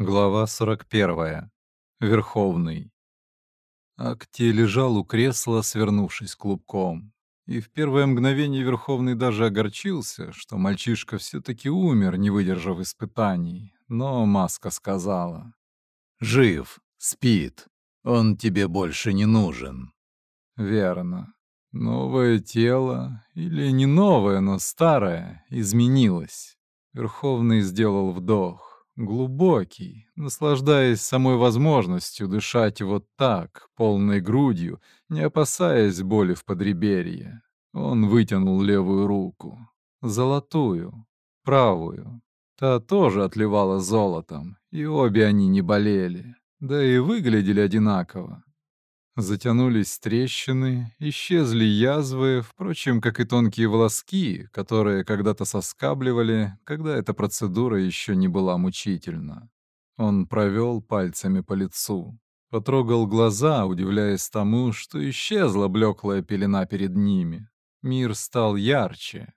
Глава 41. Верховный. Акти лежал у кресла, свернувшись клубком. И в первое мгновение Верховный даже огорчился, что мальчишка все-таки умер, не выдержав испытаний. Но Маска сказала. «Жив, спит. Он тебе больше не нужен». Верно. Новое тело, или не новое, но старое, изменилось. Верховный сделал вдох глубокий, наслаждаясь самой возможностью дышать вот так, полной грудью, не опасаясь боли в подреберье. Он вытянул левую руку, золотую, правую. Та тоже отливала золотом, и обе они не болели, да и выглядели одинаково. Затянулись трещины, исчезли язвы, впрочем, как и тонкие волоски, которые когда-то соскабливали, когда эта процедура еще не была мучительна. Он провел пальцами по лицу, потрогал глаза, удивляясь тому, что исчезла блеклая пелена перед ними. Мир стал ярче.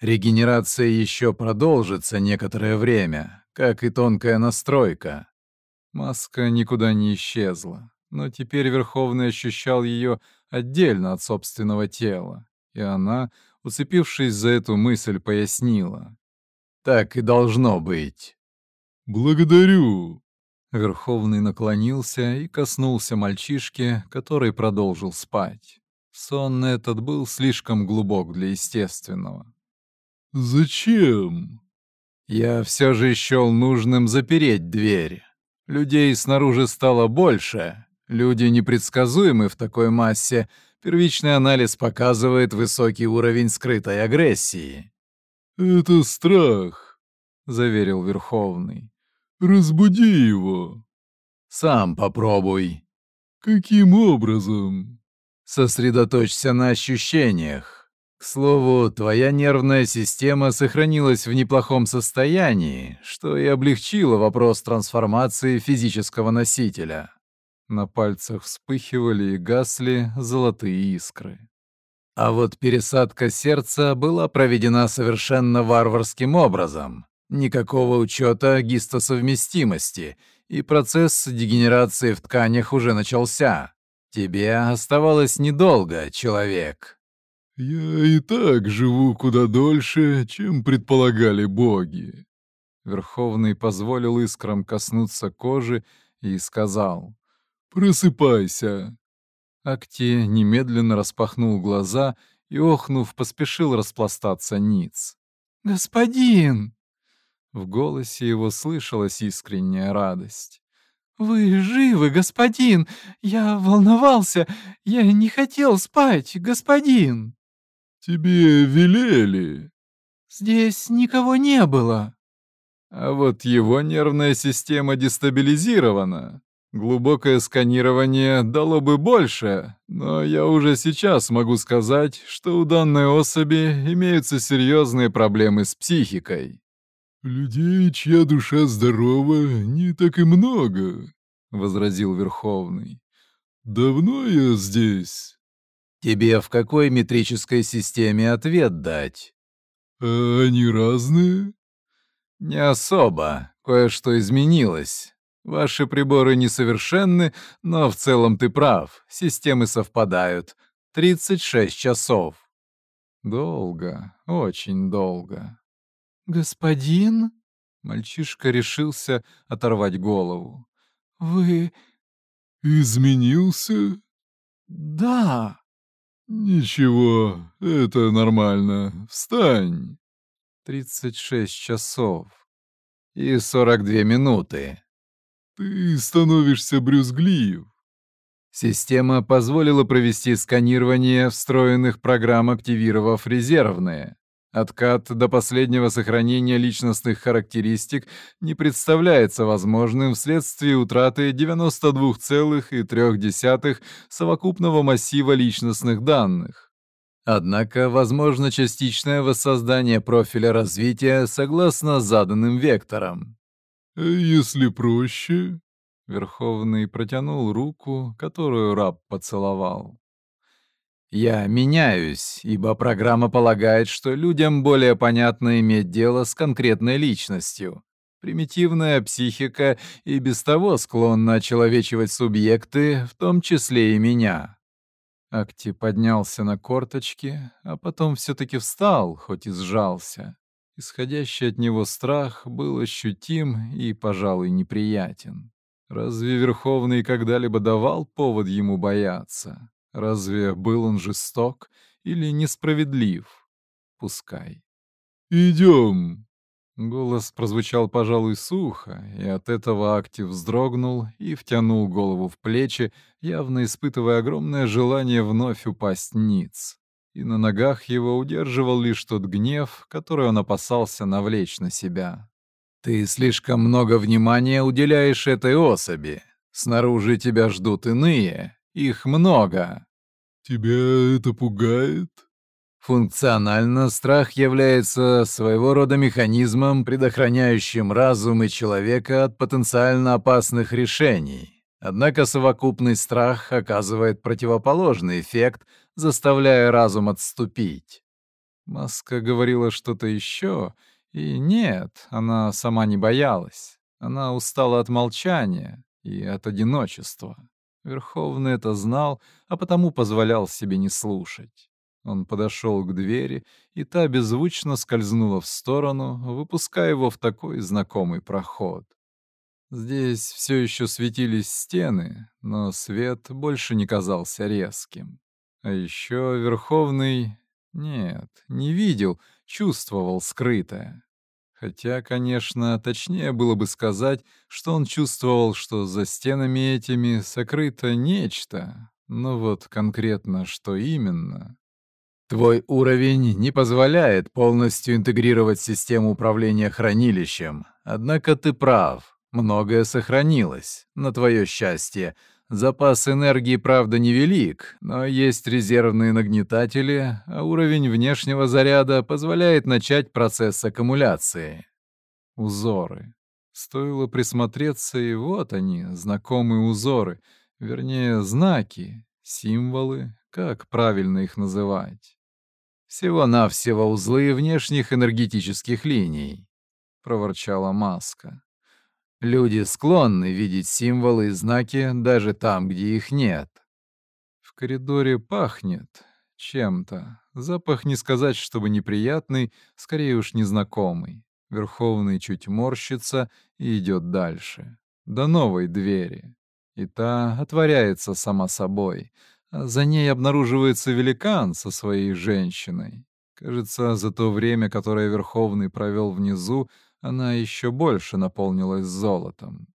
Регенерация еще продолжится некоторое время, как и тонкая настройка. Маска никуда не исчезла но теперь Верховный ощущал ее отдельно от собственного тела, и она, уцепившись за эту мысль, пояснила. «Так и должно быть». «Благодарю». Верховный наклонился и коснулся мальчишки, который продолжил спать. Сон этот был слишком глубок для естественного. «Зачем?» «Я все же счел нужным запереть дверь. Людей снаружи стало больше, Люди непредсказуемы в такой массе. Первичный анализ показывает высокий уровень скрытой агрессии. «Это страх», — заверил Верховный. «Разбуди его». «Сам попробуй». «Каким образом?» «Сосредоточься на ощущениях. К слову, твоя нервная система сохранилась в неплохом состоянии, что и облегчило вопрос трансформации физического носителя». На пальцах вспыхивали и гасли золотые искры. А вот пересадка сердца была проведена совершенно варварским образом. Никакого учета гистосовместимости, и процесс дегенерации в тканях уже начался. Тебе оставалось недолго, человек. «Я и так живу куда дольше, чем предполагали боги». Верховный позволил искрам коснуться кожи и сказал, «Просыпайся!» Акти немедленно распахнул глаза и, охнув, поспешил распластаться ниц. «Господин!» В голосе его слышалась искренняя радость. «Вы живы, господин! Я волновался! Я не хотел спать, господин!» «Тебе велели!» «Здесь никого не было!» «А вот его нервная система дестабилизирована. Глубокое сканирование дало бы больше, но я уже сейчас могу сказать, что у данной особи имеются серьезные проблемы с психикой. «Людей, чья душа здорова, не так и много», — возразил Верховный. «Давно я здесь?» «Тебе в какой метрической системе ответ дать?» «А они разные?» «Не особо. Кое-что изменилось. Ваши приборы несовершенны, но в целом ты прав. Системы совпадают. 36 часов. Долго, очень долго. Господин? Мальчишка решился оторвать голову. Вы... Изменился? Да. Ничего, это нормально. Встань. 36 часов. И 42 минуты. Ты становишься брюзглив. Система позволила провести сканирование встроенных программ, активировав резервные. Откат до последнего сохранения личностных характеристик не представляется возможным вследствие утраты 92,3 совокупного массива личностных данных. Однако возможно частичное воссоздание профиля развития согласно заданным векторам. Если проще?» Верховный протянул руку, которую раб поцеловал. «Я меняюсь, ибо программа полагает, что людям более понятно иметь дело с конкретной личностью. Примитивная психика и без того склонна очеловечивать субъекты, в том числе и меня. Акти поднялся на корточки, а потом все-таки встал, хоть и сжался. Исходящий от него страх был ощутим и, пожалуй, неприятен. Разве Верховный когда-либо давал повод ему бояться? Разве был он жесток или несправедлив? Пускай. «Идем!» Голос прозвучал, пожалуй, сухо, и от этого Акти вздрогнул и втянул голову в плечи, явно испытывая огромное желание вновь упасть ниц и на ногах его удерживал лишь тот гнев, который он опасался навлечь на себя. «Ты слишком много внимания уделяешь этой особи. Снаружи тебя ждут иные. Их много». «Тебя это пугает?» Функционально страх является своего рода механизмом, предохраняющим разум и человека от потенциально опасных решений. Однако совокупный страх оказывает противоположный эффект, заставляя разум отступить. Маска говорила что-то еще, и нет, она сама не боялась. Она устала от молчания и от одиночества. Верховный это знал, а потому позволял себе не слушать. Он подошел к двери, и та беззвучно скользнула в сторону, выпуская его в такой знакомый проход. Здесь все еще светились стены, но свет больше не казался резким. А еще Верховный... Нет, не видел, чувствовал скрытое. Хотя, конечно, точнее было бы сказать, что он чувствовал, что за стенами этими сокрыто нечто, но вот конкретно что именно... Твой уровень не позволяет полностью интегрировать систему управления хранилищем, однако ты прав, многое сохранилось, на твое счастье, Запас энергии, правда, невелик, но есть резервные нагнетатели, а уровень внешнего заряда позволяет начать процесс аккумуляции. Узоры. Стоило присмотреться, и вот они, знакомые узоры, вернее, знаки, символы, как правильно их называть. Всего-навсего узлы внешних энергетических линий, — проворчала Маска. Люди склонны видеть символы и знаки даже там, где их нет. В коридоре пахнет чем-то. Запах не сказать, чтобы неприятный, скорее уж незнакомый. Верховный чуть морщится и идет дальше. До новой двери. И та отворяется сама собой. За ней обнаруживается великан со своей женщиной. Кажется, за то время, которое Верховный провел внизу, она еще больше наполнилась золотом.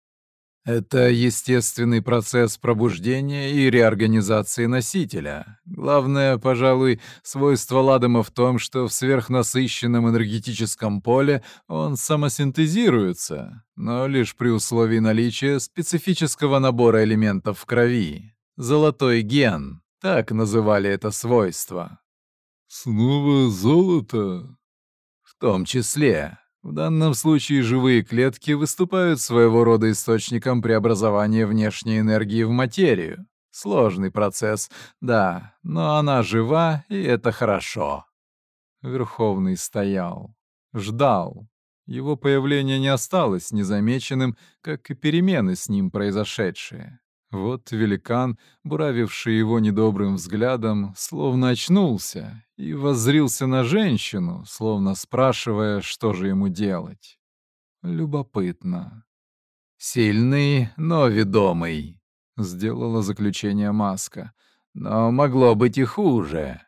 Это естественный процесс пробуждения и реорганизации носителя. Главное, пожалуй, свойство Ладома в том, что в сверхнасыщенном энергетическом поле он самосинтезируется, но лишь при условии наличия специфического набора элементов в крови. Золотой ген, так называли это свойство. «Снова золото?» «В том числе. В данном случае живые клетки выступают своего рода источником преобразования внешней энергии в материю. Сложный процесс, да, но она жива, и это хорошо. Верховный стоял, ждал. Его появление не осталось незамеченным, как и перемены с ним произошедшие. Вот великан, буравивший его недобрым взглядом, словно очнулся и воззрился на женщину, словно спрашивая, что же ему делать. Любопытно. «Сильный, но ведомый», — сделала заключение Маска. «Но могло быть и хуже».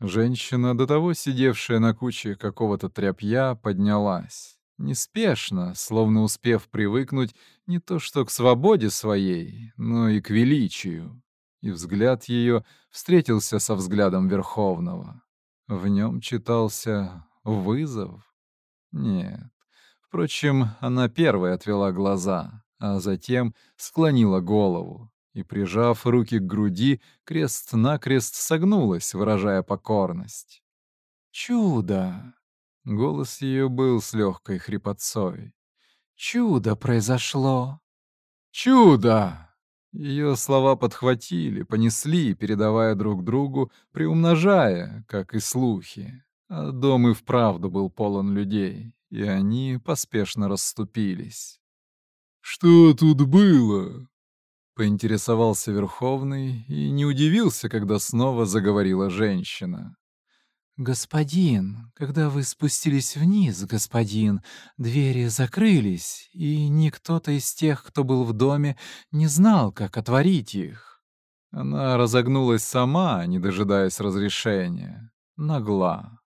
Женщина, до того сидевшая на куче какого-то тряпья, поднялась. Неспешно, словно успев привыкнуть не то что к свободе своей, но и к величию. И взгляд ее встретился со взглядом Верховного. В нем читался вызов. Нет. Впрочем, она первой отвела глаза, а затем склонила голову и, прижав руки к груди, крест-накрест согнулась, выражая покорность. «Чудо!» Голос ее был с легкой хрипотцой. «Чудо произошло!» «Чудо!» Ее слова подхватили, понесли, передавая друг другу, приумножая, как и слухи. А дом и вправду был полон людей. и они поспешно расступились. «Что тут было?» — поинтересовался Верховный и не удивился, когда снова заговорила женщина. «Господин, когда вы спустились вниз, господин, двери закрылись, и никто-то из тех, кто был в доме, не знал, как отворить их». Она разогнулась сама, не дожидаясь разрешения. Нагла.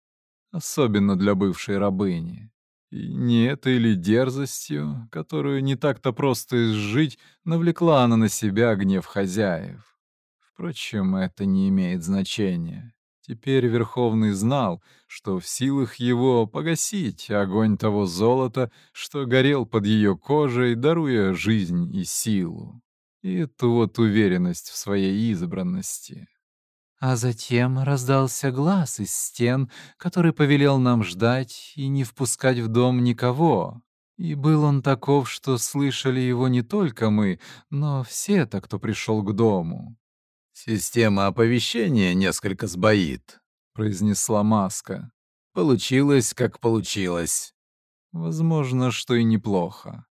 Особенно для бывшей рабыни. И не этой ли дерзостью, которую не так-то просто изжить, навлекла она на себя гнев хозяев. Впрочем, это не имеет значения. Теперь Верховный знал, что в силах его погасить огонь того золота, что горел под ее кожей, даруя жизнь и силу. И эту вот уверенность в своей избранности. А затем раздался глаз из стен, который повелел нам ждать и не впускать в дом никого. И был он таков, что слышали его не только мы, но все то, кто пришел к дому. «Система оповещения несколько сбоит», — произнесла Маска. «Получилось, как получилось». Возможно, что и неплохо.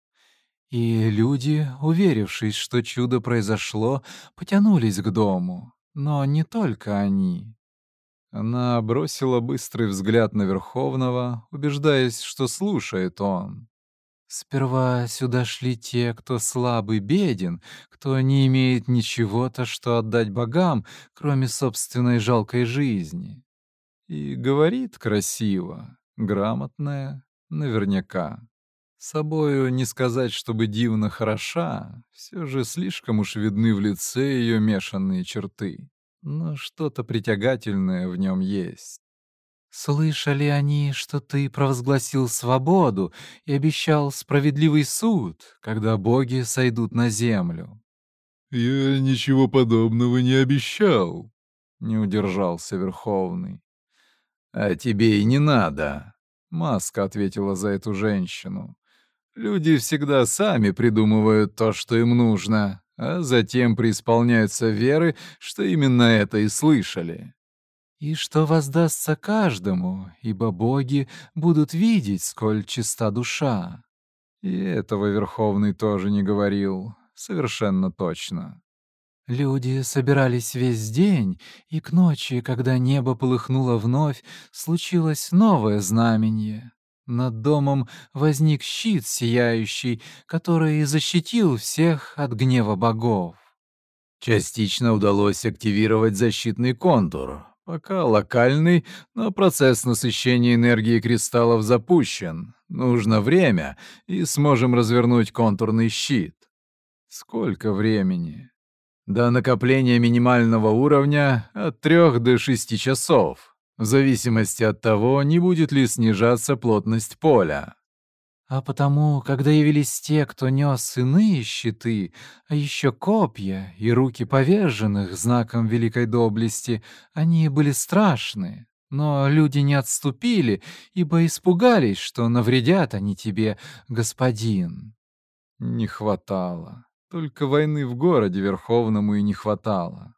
И люди, уверившись, что чудо произошло, потянулись к дому. Но не только они. Она бросила быстрый взгляд на Верховного, убеждаясь, что слушает он. Сперва сюда шли те, кто слаб и беден, кто не имеет ничего-то, что отдать богам, кроме собственной жалкой жизни. И говорит красиво, грамотная, наверняка. Собою не сказать, чтобы дивно хороша, все же слишком уж видны в лице ее мешанные черты, но что-то притягательное в нем есть. Слышали они, что ты провозгласил свободу и обещал справедливый суд, когда боги сойдут на землю. Я ничего подобного не обещал, не удержался Верховный. А тебе и не надо, Маска ответила за эту женщину. Люди всегда сами придумывают то, что им нужно, а затем преисполняются веры, что именно это и слышали и что воздастся каждому, ибо боги будут видеть, сколь чиста душа. И этого Верховный тоже не говорил, совершенно точно. Люди собирались весь день, и к ночи, когда небо полыхнуло вновь, случилось новое знамение. Над домом возник щит сияющий, который защитил всех от гнева богов. Частично удалось активировать защитный контур, Пока локальный, но процесс насыщения энергии кристаллов запущен. Нужно время, и сможем развернуть контурный щит. Сколько времени? До накопления минимального уровня от 3 до 6 часов, в зависимости от того, не будет ли снижаться плотность поля. А потому, когда явились те, кто нес иные щиты, а еще копья и руки поверженных знаком великой доблести, они были страшны. Но люди не отступили, ибо испугались, что навредят они тебе, господин. Не хватало. Только войны в городе Верховному и не хватало.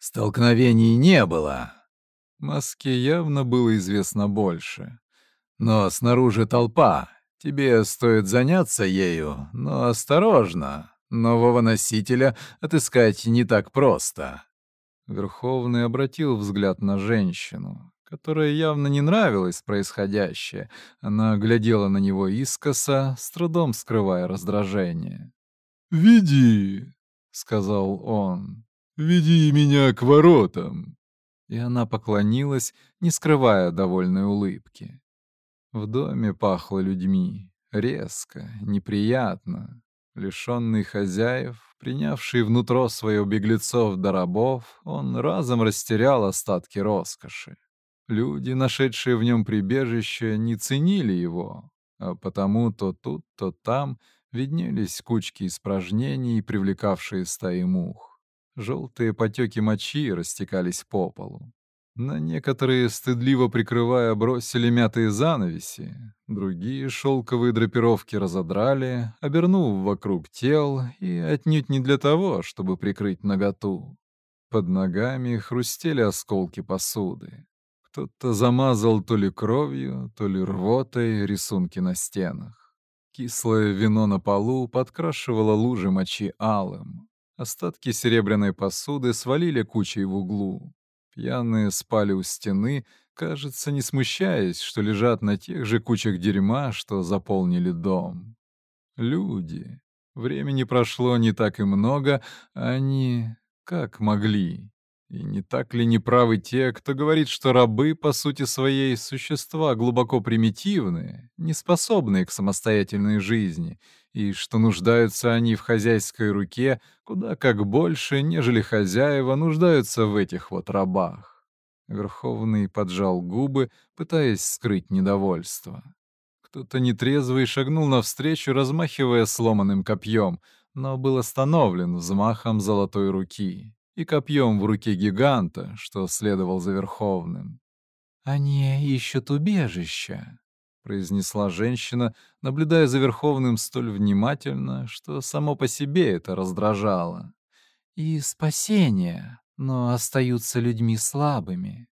Столкновений не было. Маске явно было известно больше. Но снаружи толпа, Тебе стоит заняться ею, но осторожно. Нового носителя отыскать не так просто». Верховный обратил взгляд на женщину, которая явно не нравилось происходящее. Она глядела на него искоса, с трудом скрывая раздражение. «Веди», — сказал он, — «веди меня к воротам». И она поклонилась, не скрывая довольной улыбки. В доме пахло людьми. Резко, неприятно. Лишенный хозяев, принявший внутрь свое беглецов до рабов, он разом растерял остатки роскоши. Люди, нашедшие в нем прибежище, не ценили его, а потому то тут, то там виднелись кучки испражнений, привлекавшие стаи мух. Желтые потеки мочи растекались по полу. На некоторые, стыдливо прикрывая, бросили мятые занавеси, другие шелковые драпировки разодрали, обернув вокруг тел и отнюдь не для того, чтобы прикрыть наготу. Под ногами хрустели осколки посуды. Кто-то замазал то ли кровью, то ли рвотой рисунки на стенах. Кислое вино на полу подкрашивало лужи мочи алым. Остатки серебряной посуды свалили кучей в углу. Пьяные спали у стены, кажется, не смущаясь, что лежат на тех же кучах дерьма, что заполнили дом. Люди. Времени прошло не так и много, а они как могли. И не так ли неправы те, кто говорит, что рабы, по сути своей, существа глубоко примитивные, неспособные к самостоятельной жизни, и что нуждаются они в хозяйской руке куда как больше, нежели хозяева нуждаются в этих вот рабах? Верховный поджал губы, пытаясь скрыть недовольство. Кто-то нетрезвый шагнул навстречу, размахивая сломанным копьем, но был остановлен взмахом золотой руки и копьем в руке гиганта, что следовал за Верховным. «Они ищут убежища», — произнесла женщина, наблюдая за Верховным столь внимательно, что само по себе это раздражало. «И спасение, но остаются людьми слабыми».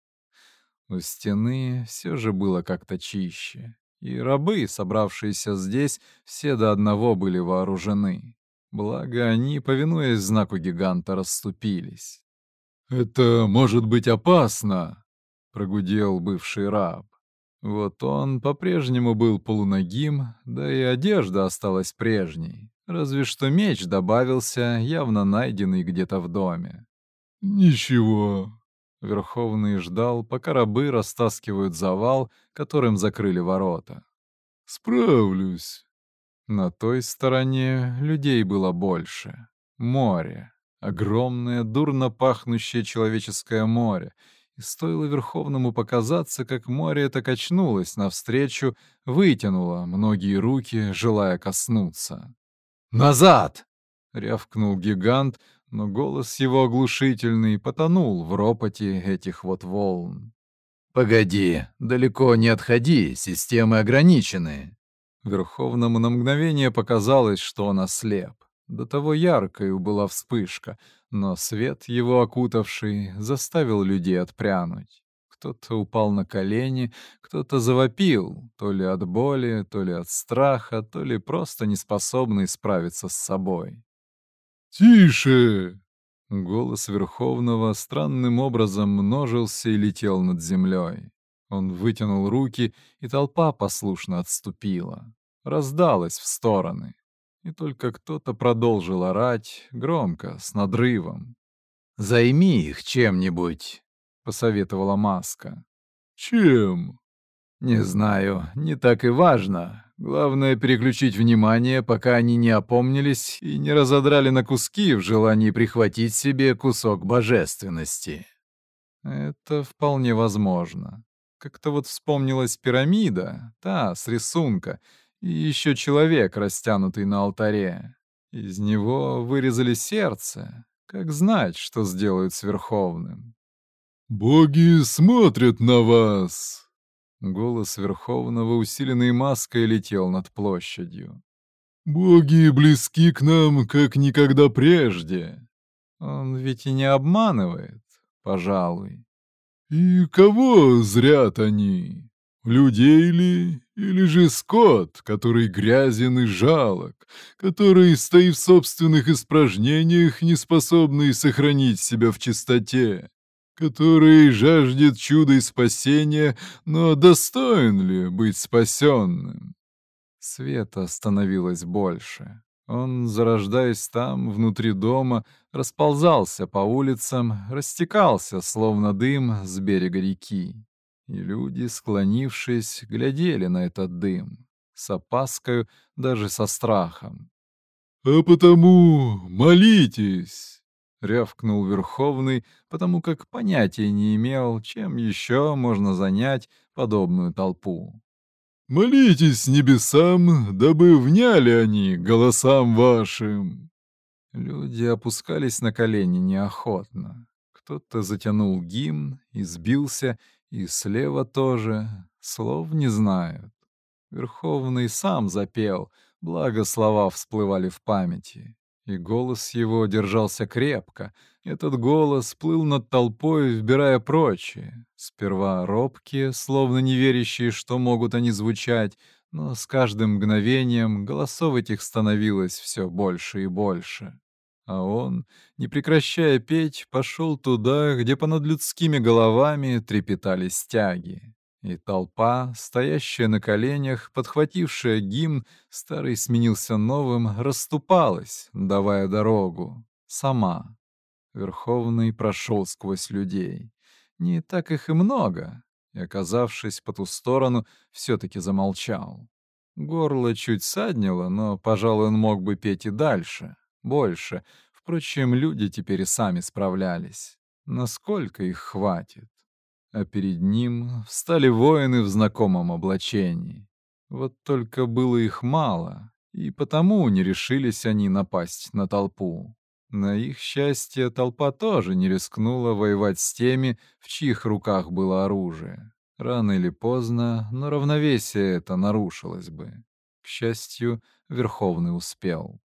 У стены все же было как-то чище, и рабы, собравшиеся здесь, все до одного были вооружены. Благо они, повинуясь знаку гиганта, расступились. «Это может быть опасно», — прогудел бывший раб. Вот он по-прежнему был полуногим, да и одежда осталась прежней, разве что меч добавился, явно найденный где-то в доме. «Ничего». Верховный ждал, пока рабы растаскивают завал, которым закрыли ворота. «Справлюсь». На той стороне людей было больше. Море. Огромное, дурно пахнущее человеческое море. И стоило Верховному показаться, как море это качнулось навстречу, вытянуло многие руки, желая коснуться. «Назад!» — рявкнул гигант, но голос его оглушительный потонул в ропоте этих вот волн. «Погоди, далеко не отходи, системы ограничены. Верховному на мгновение показалось, что он ослеп. До того яркой была вспышка, но свет, его окутавший, заставил людей отпрянуть. Кто-то упал на колени, кто-то завопил, то ли от боли, то ли от страха, то ли просто неспособный справиться с собой. «Тише!» Голос Верховного странным образом множился и летел над землей. Он вытянул руки, и толпа послушно отступила. Раздалась в стороны. И только кто-то продолжил орать, громко, с надрывом. «Займи их чем-нибудь», — посоветовала Маска. «Чем?» «Не знаю, не так и важно. Главное — переключить внимание, пока они не опомнились и не разодрали на куски в желании прихватить себе кусок божественности». Это вполне возможно. Как-то вот вспомнилась пирамида, та, с рисунка, и еще человек, растянутый на алтаре. Из него вырезали сердце. Как знать, что сделают с Верховным? «Боги смотрят на вас!» Голос Верховного, усиленный маской, летел над площадью. «Боги близки к нам, как никогда прежде!» Он ведь и не обманывает, пожалуй. «И кого зрят они? Людей ли? Или же скот, который грязен и жалок, который, стоит в собственных испражнениях, не способный сохранить себя в чистоте, который жаждет чуда и спасения, но достоин ли быть спасенным?» Света становилось больше. Он, зарождаясь там, внутри дома, расползался по улицам, растекался, словно дым, с берега реки. И люди, склонившись, глядели на этот дым, с опаской, даже со страхом. «А потому молитесь!» — рявкнул Верховный, потому как понятия не имел, чем еще можно занять подобную толпу. Молитесь небесам, дабы вняли они голосам вашим. Люди опускались на колени неохотно. Кто-то затянул гимн и сбился, и слева тоже. Слов не знают. Верховный сам запел, благо слова всплывали в памяти. И голос его держался крепко. Этот голос плыл над толпой, вбирая прочие. Сперва робкие, словно не верящие, что могут они звучать, но с каждым мгновением голосов этих становилось все больше и больше. А он, не прекращая петь, пошел туда, где понад людскими головами трепетали стяги. И толпа, стоящая на коленях, подхватившая гимн, старый сменился новым, расступалась, давая дорогу. Сама. Верховный прошел сквозь людей. Не так их и много, и, оказавшись по ту сторону, все-таки замолчал. Горло чуть саднило, но, пожалуй, он мог бы петь и дальше, больше. Впрочем, люди теперь и сами справлялись. Насколько их хватит? А перед ним встали воины в знакомом облачении. Вот только было их мало, и потому не решились они напасть на толпу. На их счастье, толпа тоже не рискнула воевать с теми, в чьих руках было оружие. Рано или поздно, но равновесие это нарушилось бы. К счастью, Верховный успел.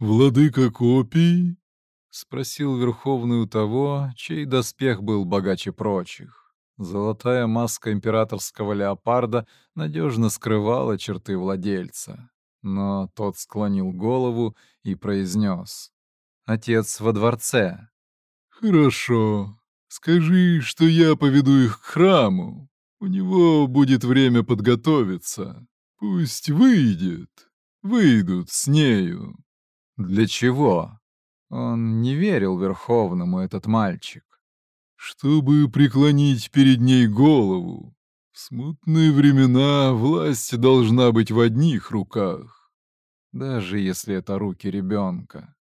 «Владыка копий?» — спросил Верховный у того, чей доспех был богаче прочих. Золотая маска императорского леопарда надежно скрывала черты владельца. Но тот склонил голову и произнес отец во дворце. «Хорошо. Скажи, что я поведу их к храму. У него будет время подготовиться. Пусть выйдет. Выйдут с нею». «Для чего?» Он не верил Верховному, этот мальчик. «Чтобы преклонить перед ней голову. В смутные времена власть должна быть в одних руках. Даже если это руки ребенка.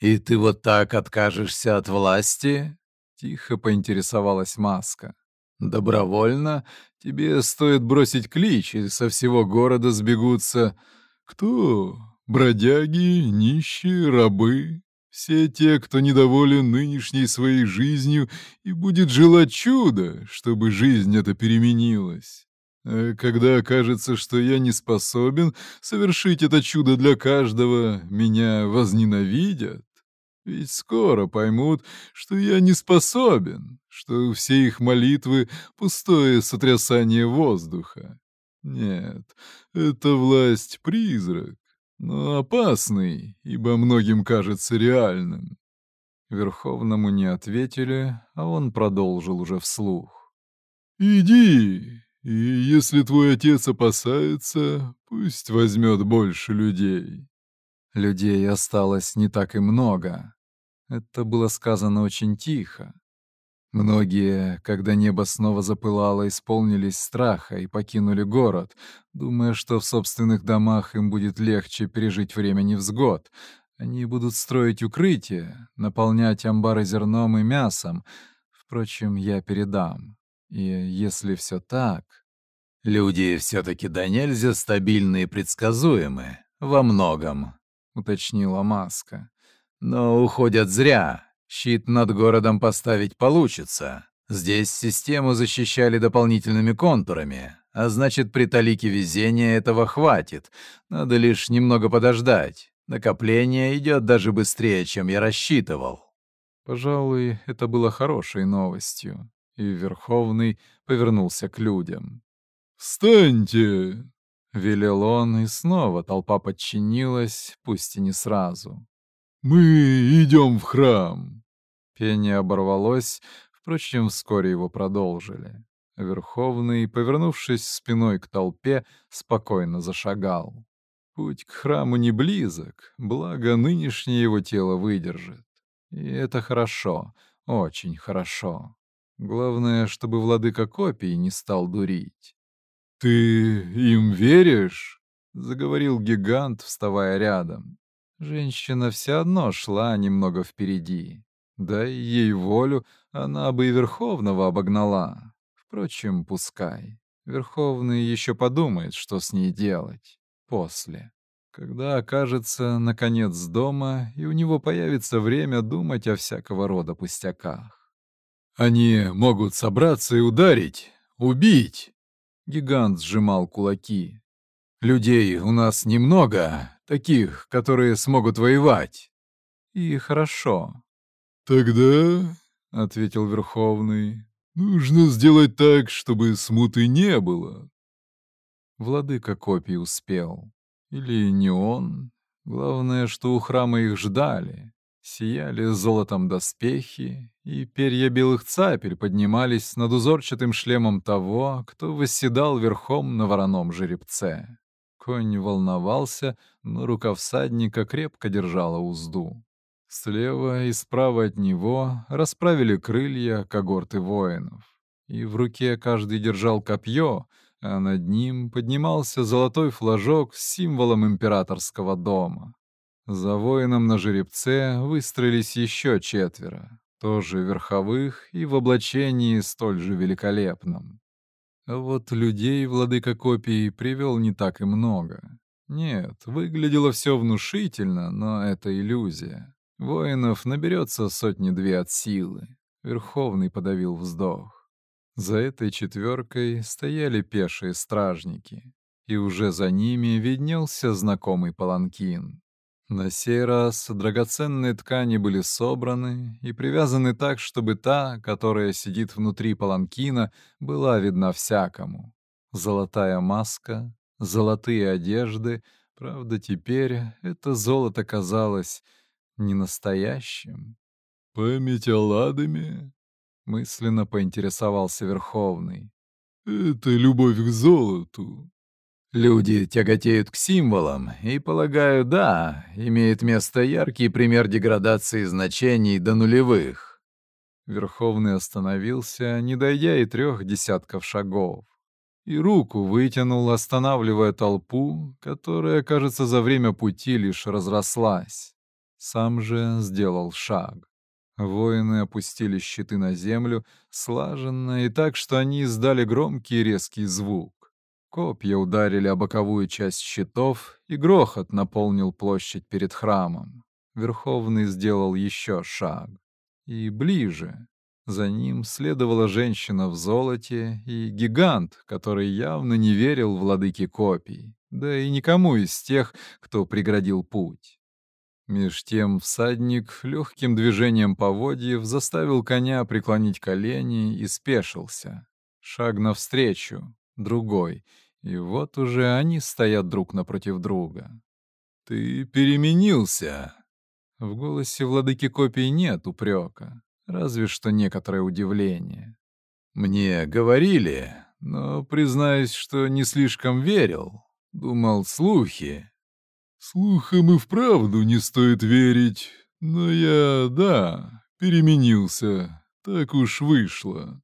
«И ты вот так откажешься от власти?» — тихо поинтересовалась Маска. «Добровольно? Тебе стоит бросить клич, и со всего города сбегутся...» «Кто? Бродяги, нищие, рабы?» Все те, кто недоволен нынешней своей жизнью и будет желать чуда, чтобы жизнь эта переменилась. А когда окажется, что я не способен совершить это чудо для каждого, меня возненавидят. Ведь скоро поймут, что я не способен, что все их молитвы — пустое сотрясание воздуха. Нет, эта власть — призрак, но опасный, ибо многим кажется реальным. Верховному не ответили, а он продолжил уже вслух. «Иди, и если твой отец опасается, пусть возьмет больше людей». Людей осталось не так и много. Это было сказано очень тихо. Многие, когда небо снова запылало, исполнились страха и покинули город, думая, что в собственных домах им будет легче пережить время невзгод. Они будут строить укрытия, наполнять амбары зерном и мясом. Впрочем, я передам. И если все так... Люди все-таки до нельзя стабильны и предсказуемы. Во многом. — уточнила Маска. «Но уходят зря. Щит над городом поставить получится. Здесь систему защищали дополнительными контурами, а значит, при талике везения этого хватит. Надо лишь немного подождать. Накопление идет даже быстрее, чем я рассчитывал». Пожалуй, это было хорошей новостью, и Верховный повернулся к людям. «Встаньте!» — велел он, и снова толпа подчинилась, пусть и не сразу. «Мы идем в храм!» Пение оборвалось, впрочем, вскоре его продолжили. Верховный, повернувшись спиной к толпе, спокойно зашагал. Путь к храму не близок, благо нынешнее его тело выдержит. И это хорошо, очень хорошо. Главное, чтобы владыка копий не стал дурить. «Ты им веришь?» — заговорил гигант, вставая рядом. Женщина все одно шла немного впереди. Дай ей волю, она бы и Верховного обогнала. Впрочем, пускай. Верховный еще подумает, что с ней делать. После. Когда окажется, наконец, дома, и у него появится время думать о всякого рода пустяках. «Они могут собраться и ударить, убить!» Гигант сжимал кулаки. «Людей у нас немного, таких, которые смогут воевать. И хорошо. «Тогда, — ответил Верховный, — нужно сделать так, чтобы смуты не было». Владыка копий успел. Или не он. Главное, что у храма их ждали. Сияли золотом доспехи, и перья белых цапель поднимались над узорчатым шлемом того, кто восседал верхом на вороном жеребце. Конь волновался, но рука всадника крепко держала узду. Слева и справа от него расправили крылья когорты воинов. И в руке каждый держал копье, а над ним поднимался золотой флажок с символом императорского дома. За воином на жеребце выстроились еще четверо, тоже верховых и в облачении столь же великолепном. А вот людей владыка копий привел не так и много. Нет, выглядело все внушительно, но это иллюзия. Воинов наберется сотни-две от силы. Верховный подавил вздох. За этой четверкой стояли пешие стражники, и уже за ними виднелся знакомый паланкин. На сей раз драгоценные ткани были собраны и привязаны так, чтобы та, которая сидит внутри паланкина, была видна всякому. Золотая маска, золотые одежды, правда, теперь это золото казалось не настоящим. «Память о Ладаме?» — мысленно поинтересовался Верховный. «Это любовь к золоту. Люди тяготеют к символам, и, полагаю, да, имеет место яркий пример деградации значений до нулевых. Верховный остановился, не дойдя и трех десятков шагов, и руку вытянул, останавливая толпу, которая, кажется, за время пути лишь разрослась. Сам же сделал шаг. Воины опустили щиты на землю, слаженно и так, что они издали громкий резкий звук. Копья ударили о боковую часть щитов, и грохот наполнил площадь перед храмом. Верховный сделал еще шаг. И ближе. За ним следовала женщина в золоте и гигант, который явно не верил владыке копий, да и никому из тех, кто преградил путь. Меж тем всадник легким движением поводьев заставил коня преклонить колени и спешился. Шаг навстречу, другой — и вот уже они стоят друг напротив друга. «Ты переменился!» В голосе владыки копий нет упрека, разве что некоторое удивление. «Мне говорили, но признаюсь, что не слишком верил. Думал, слухи». «Слухам и вправду не стоит верить, но я, да, переменился, так уж вышло».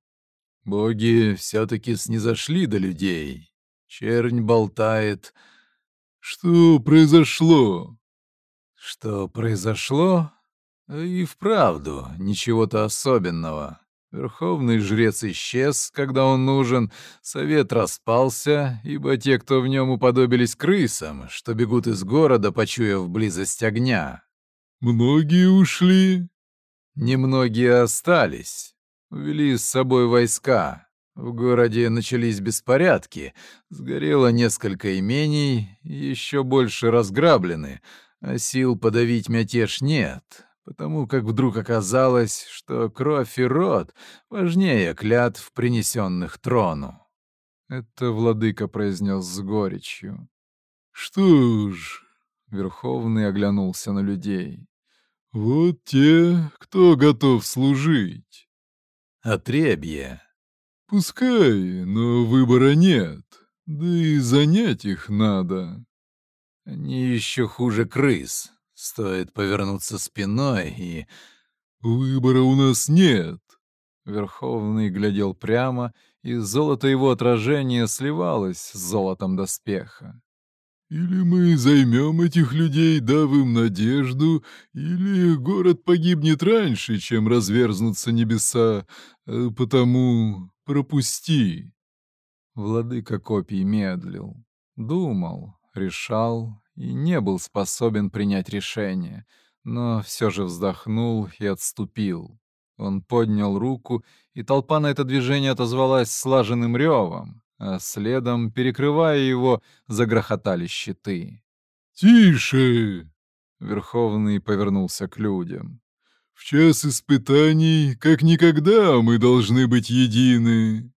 «Боги все-таки снизошли до людей», Чернь болтает. Что произошло? Что произошло? И вправду, ничего-то особенного. Верховный жрец исчез, когда он нужен, совет распался, ибо те, кто в нем уподобились крысам, что бегут из города, почуяв близость огня. Многие ушли? Немногие остались. Увели с собой войска. В городе начались беспорядки, сгорело несколько имений, еще больше разграблены, а сил подавить мятеж нет, потому как вдруг оказалось, что кровь и род важнее клятв, принесенных трону. Это владыка произнес с горечью. «Что ж...» — Верховный оглянулся на людей. «Вот те, кто готов служить». «Отребье», Пускай, но выбора нет. Да и занять их надо. Они еще хуже крыс. Стоит повернуться спиной и... Выбора у нас нет. Верховный глядел прямо, и золото его отражения сливалось с золотом доспеха. Или мы займем этих людей, дав им надежду, или город погибнет раньше, чем разверзнутся небеса, э, потому пропусти. Владыка копий медлил, думал, решал и не был способен принять решение, но все же вздохнул и отступил. Он поднял руку, и толпа на это движение отозвалась слаженным ревом а следом, перекрывая его, загрохотали щиты. «Тише!» Верховный повернулся к людям. «В час испытаний, как никогда, мы должны быть едины».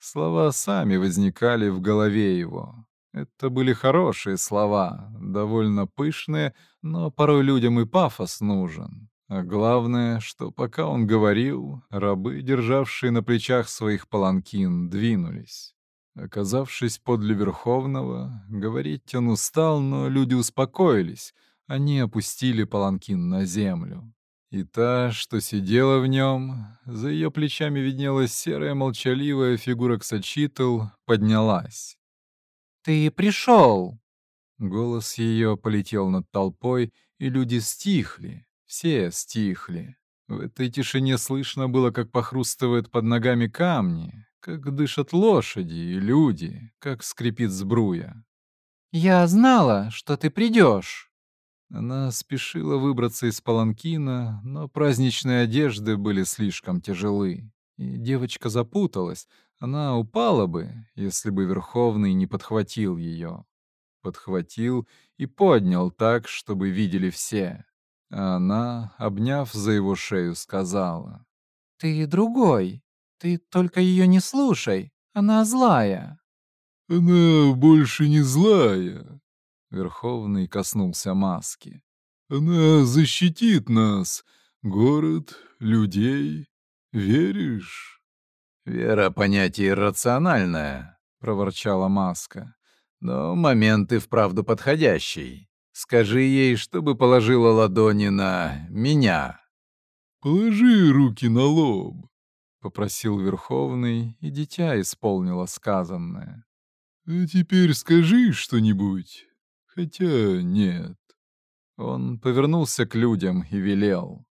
Слова сами возникали в голове его. Это были хорошие слова, довольно пышные, но порой людям и пафос нужен. А главное, что пока он говорил, рабы, державшие на плечах своих паланкин, двинулись. Оказавшись подле Верховного, говорить он устал, но люди успокоились. Они опустили паланкин на землю. И та, что сидела в нем, за ее плечами виднелась серая молчаливая фигура Ксачитл, поднялась. «Ты пришел!» Голос ее полетел над толпой, и люди стихли, все стихли. В этой тишине слышно было, как похрустывают под ногами камни, как дышат лошади и люди, как скрипит сбруя. «Я знала, что ты придешь!» Она спешила выбраться из паланкина, но праздничные одежды были слишком тяжелы. И девочка запуталась. Она упала бы, если бы Верховный не подхватил ее. Подхватил и поднял так, чтобы видели все. А она, обняв за его шею, сказала. «Ты другой. Ты только ее не слушай. Она злая». «Она больше не злая», Верховный коснулся маски. «Она защитит нас, город, людей. Веришь?» «Вера — понятие иррациональное», — проворчала маска. «Но момент и вправду подходящий. Скажи ей, чтобы положила ладони на меня». «Положи руки на лоб», — попросил Верховный, и дитя исполнило сказанное. «А теперь скажи что-нибудь». Хотя нет. Он повернулся к людям и велел.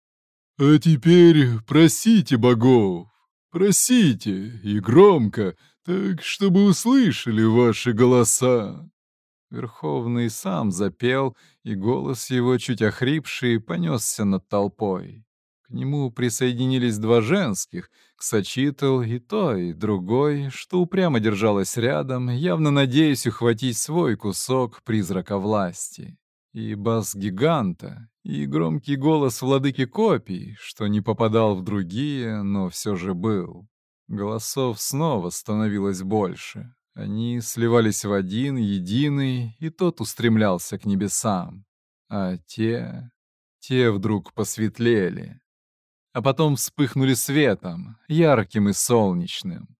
«А теперь просите богов, просите, и громко, так, чтобы услышали ваши голоса». Верховный сам запел, и голос его, чуть охрипший, понесся над толпой. К нему присоединились два женских, Ксачитл и той, и другой, что упрямо держалась рядом, явно надеясь ухватить свой кусок призрака власти. И бас гиганта, и громкий голос владыки копий, что не попадал в другие, но все же был. Голосов снова становилось больше. Они сливались в один, единый, и тот устремлялся к небесам. А те... те вдруг посветлели а потом вспыхнули светом, ярким и солнечным.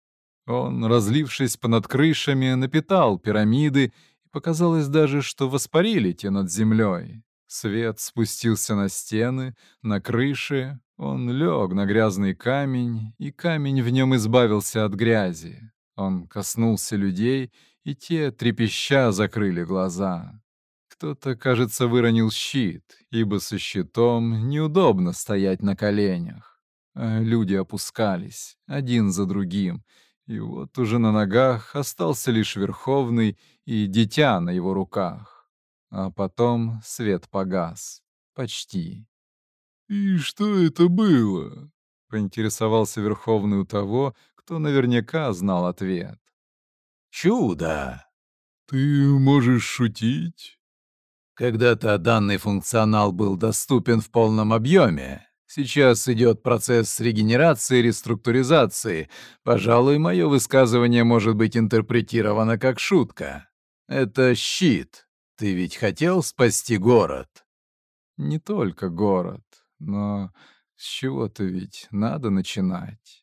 Он, разлившись понад крышами, напитал пирамиды, и показалось даже, что воспарили те над землей. Свет спустился на стены, на крыши, он лег на грязный камень, и камень в нем избавился от грязи. Он коснулся людей, и те, трепеща, закрыли глаза. Кто-то, кажется, выронил щит, ибо со щитом неудобно стоять на коленях. А люди опускались, один за другим, и вот уже на ногах остался лишь Верховный и дитя на его руках. А потом свет погас. Почти. «И что это было?» — поинтересовался Верховный у того, кто наверняка знал ответ. «Чудо!» «Ты можешь шутить?» Когда-то данный функционал был доступен в полном объеме. Сейчас идет процесс регенерации и реструктуризации. Пожалуй, мое высказывание может быть интерпретировано как шутка. Это щит. Ты ведь хотел спасти город? Не только город, но с чего-то ведь надо начинать.